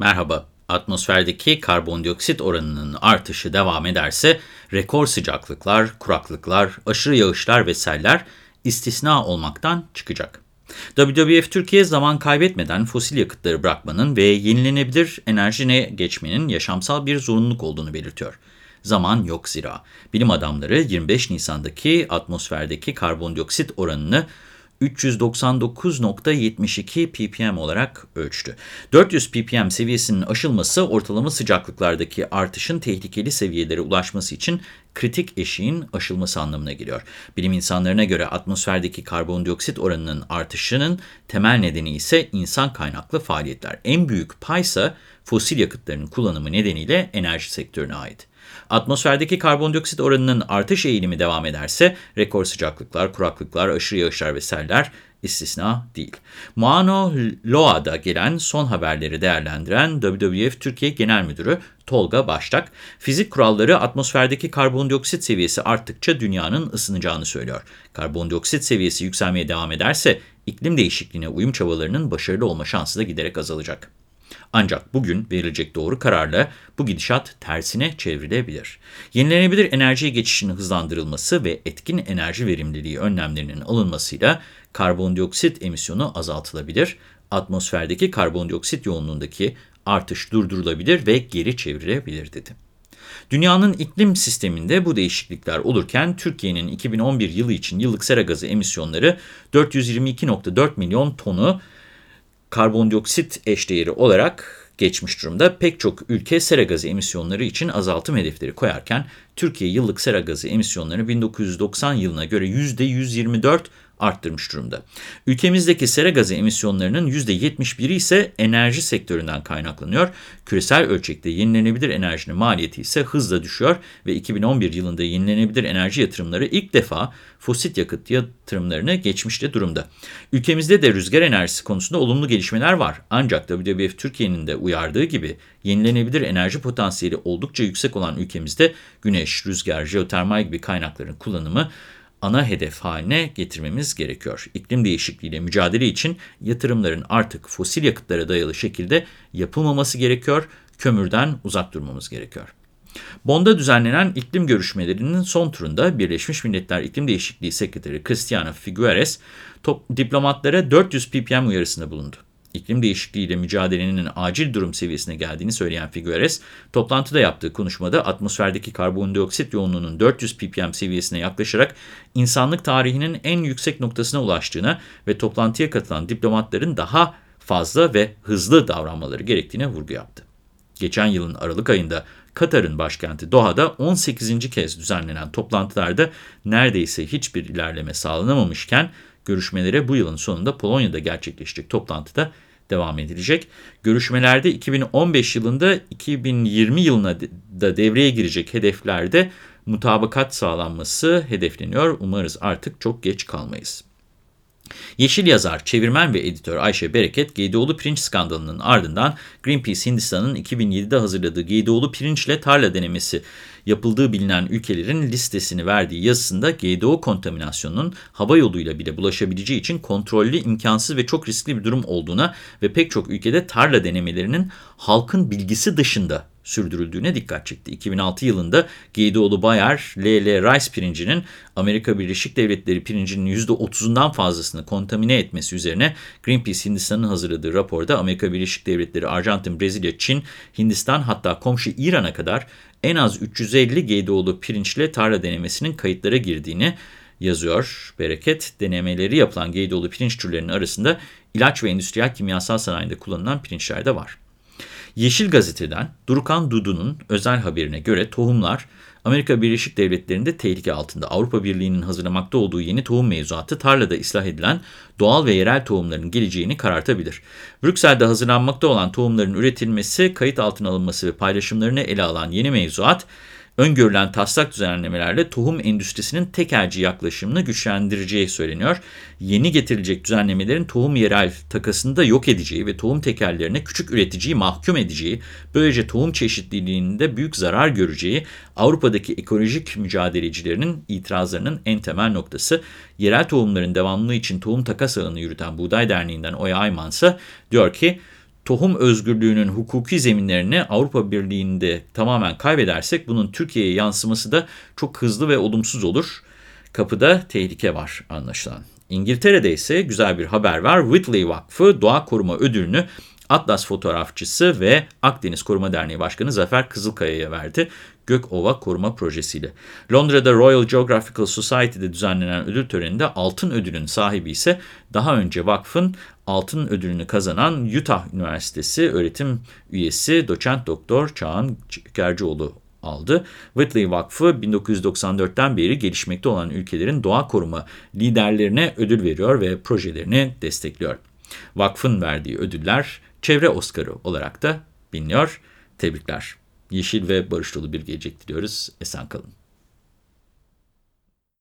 Merhaba. Atmosferdeki karbondioksit oranının artışı devam ederse rekor sıcaklıklar, kuraklıklar, aşırı yağışlar ve seller istisna olmaktan çıkacak. WWF Türkiye zaman kaybetmeden fosil yakıtları bırakmanın ve yenilenebilir enerjine geçmenin yaşamsal bir zorunluluk olduğunu belirtiyor. Zaman yok zira. Bilim adamları 25 Nisan'daki atmosferdeki karbondioksit oranını 399.72 ppm olarak ölçtü. 400 ppm seviyesinin aşılması ortalama sıcaklıklardaki artışın tehlikeli seviyelere ulaşması için kritik eşiğin aşılması anlamına geliyor. Bilim insanlarına göre atmosferdeki karbondioksit oranının artışının temel nedeni ise insan kaynaklı faaliyetler. En büyük paysa fosil yakıtların kullanımı nedeniyle enerji sektörüne ait. Atmosferdeki karbondioksit oranının artış eğilimi devam ederse rekor sıcaklıklar, kuraklıklar, aşırı yağışlar ve seller istisna değil. Mauna Loa'da gelen son haberleri değerlendiren WWF Türkiye Genel Müdürü Tolga Baştak, fizik kuralları atmosferdeki karbondioksit seviyesi arttıkça dünyanın ısınacağını söylüyor. Karbondioksit seviyesi yükselmeye devam ederse iklim değişikliğine uyum çabalarının başarılı olma şansı da giderek azalacak. Ancak bugün verilecek doğru kararla bu gidişat tersine çevrilebilir. Yenilenebilir enerjiye geçişinin hızlandırılması ve etkin enerji verimliliği önlemlerinin alınmasıyla karbondioksit emisyonu azaltılabilir, atmosferdeki karbondioksit yoğunluğundaki artış durdurulabilir ve geri çevrilebilir dedi. Dünyanın iklim sisteminde bu değişiklikler olurken Türkiye'nin 2011 yılı için yıllık sera gazı emisyonları 422.4 milyon tonu karbondioksit eşdeğeri olarak geçmiş durumda. Pek çok ülke sera gazı emisyonları için azaltım hedefleri koyarken Türkiye yıllık sera gazı emisyonlarını 1990 yılına göre %124 arttırmış durumda. Ülkemizdeki sera gazı emisyonlarının %71'i ise enerji sektöründen kaynaklanıyor. Küresel ölçekte yenilenebilir enerjinin maliyeti ise hızla düşüyor ve 2011 yılında yenilenebilir enerji yatırımları ilk defa fosil yakıt yatırımlarını geçmişte durumda. Ülkemizde de rüzgar enerjisi konusunda olumlu gelişmeler var. Ancak WWF Türkiye'nin de uyardığı gibi yenilenebilir enerji potansiyeli oldukça yüksek olan ülkemizde güneş, rüzgar, jeotermal gibi kaynakların kullanımı ana hedef haline getirmemiz gerekiyor. İklim değişikliğiyle mücadele için yatırımların artık fosil yakıtlara dayalı şekilde yapılmaması gerekiyor, kömürden uzak durmamız gerekiyor. Bond'a düzenlenen iklim görüşmelerinin son turunda Birleşmiş Milletler İklim Değişikliği Sekreteri Cristiana Figueres diplomatlara 400 ppm uyarısında bulundu iklim değişikliğiyle mücadelenin acil durum seviyesine geldiğini söyleyen Figueres, toplantıda yaptığı konuşmada atmosferdeki karbondioksit yoğunluğunun 400 ppm seviyesine yaklaşarak insanlık tarihinin en yüksek noktasına ulaştığına ve toplantıya katılan diplomatların daha fazla ve hızlı davranmaları gerektiğine vurgu yaptı. Geçen yılın Aralık ayında Katar'ın başkenti Doha'da 18. kez düzenlenen toplantılarda neredeyse hiçbir ilerleme sağlanamamışken Görüşmelere bu yılın sonunda Polonya'da gerçekleşecek toplantıda devam edilecek. Görüşmelerde 2015 yılında 2020 yılına da devreye girecek hedeflerde mutabakat sağlanması hedefleniyor. Umarız artık çok geç kalmayız. Yeşil yazar, çevirmen ve editör Ayşe Bereket, Geydoğlu pirinç skandalının ardından Greenpeace Hindistan'ın 2007'de hazırladığı Geydoğlu pirinçle tarla denemesi yapıldığı bilinen ülkelerin listesini verdiği yazısında GDO kontaminasyonunun hava yoluyla bile bulaşabileceği için kontrollü, imkansız ve çok riskli bir durum olduğuna ve pek çok ülkede tarla denemelerinin halkın bilgisi dışında sürdürüldüğüne dikkat çekti. 2006 yılında Geydoğlu Bayer LL Rice pirincinin Amerika Birleşik Devletleri pirincinin %30'undan fazlasını kontamine etmesi üzerine Greenpeace Hindistan'ın hazırladığı raporda Amerika Birleşik Devletleri, Arjantin, Brezilya, Çin, Hindistan hatta komşu İran'a kadar en az 350 Geydoğlu pirinçle tarla denemesinin kayıtlara girdiğini yazıyor. Bereket denemeleri yapılan Geydoğlu pirinç türlerinin arasında ilaç ve endüstriyel kimyasal sanayinde kullanılan pirinçler de var. Yeşil Gazete'den Durukan Dudu'nun özel haberine göre tohumlar Amerika Birleşik Devletleri'nde tehlike altında. Avrupa Birliği'nin hazırlamakta olduğu yeni tohum mevzuatı tarlada ıslah edilen doğal ve yerel tohumların geleceğini karartabilir. Brüksel'de hazırlanmakta olan tohumların üretilmesi, kayıt altına alınması ve paylaşımlarını ele alan yeni mevzuat, öngörülen taslak düzenlemelerle tohum endüstrisinin tekelci yaklaşımını güçlendireceği söyleniyor. Yeni getirilecek düzenlemelerin tohum yerel takasını da yok edeceği ve tohum tekerlerine küçük üreticiyi mahkum edeceği, böylece tohum çeşitliliğinde büyük zarar göreceği Avrupa'daki ekolojik mücadelecilerinin itirazlarının en temel noktası. Yerel tohumların devamlılığı için tohum takas alanı yürüten Buğday Derneği'nden Oya Ayman ise diyor ki, tohum özgürlüğünün hukuki zeminlerini Avrupa Birliği'nde tamamen kaybedersek bunun Türkiye'ye yansıması da çok hızlı ve olumsuz olur. Kapıda tehlike var anlaşılan. İngiltere'de ise güzel bir haber var. Whitley Vakfı Doğa Koruma Ödülünü Atlas fotoğrafçısı ve Akdeniz Koruma Derneği Başkanı Zafer Kızılkaya'ya verdi. Gökova Koruma Projesi'yle. Londra'da Royal Geographical Society'de düzenlenen ödül töreninde altın ödülün sahibi ise daha önce vakfın altın ödülünü kazanan Utah Üniversitesi öğretim üyesi doçent doktor Çağan Çikercioğlu aldı. Whitley Vakfı 1994'ten beri gelişmekte olan ülkelerin doğa koruma liderlerine ödül veriyor ve projelerini destekliyor. Vakfın verdiği ödüller Çevre Oscar'ı olarak da biliniyor. Tebrikler. Yeşil ve barış dolu bir gelecek diliyoruz. Esen kalın.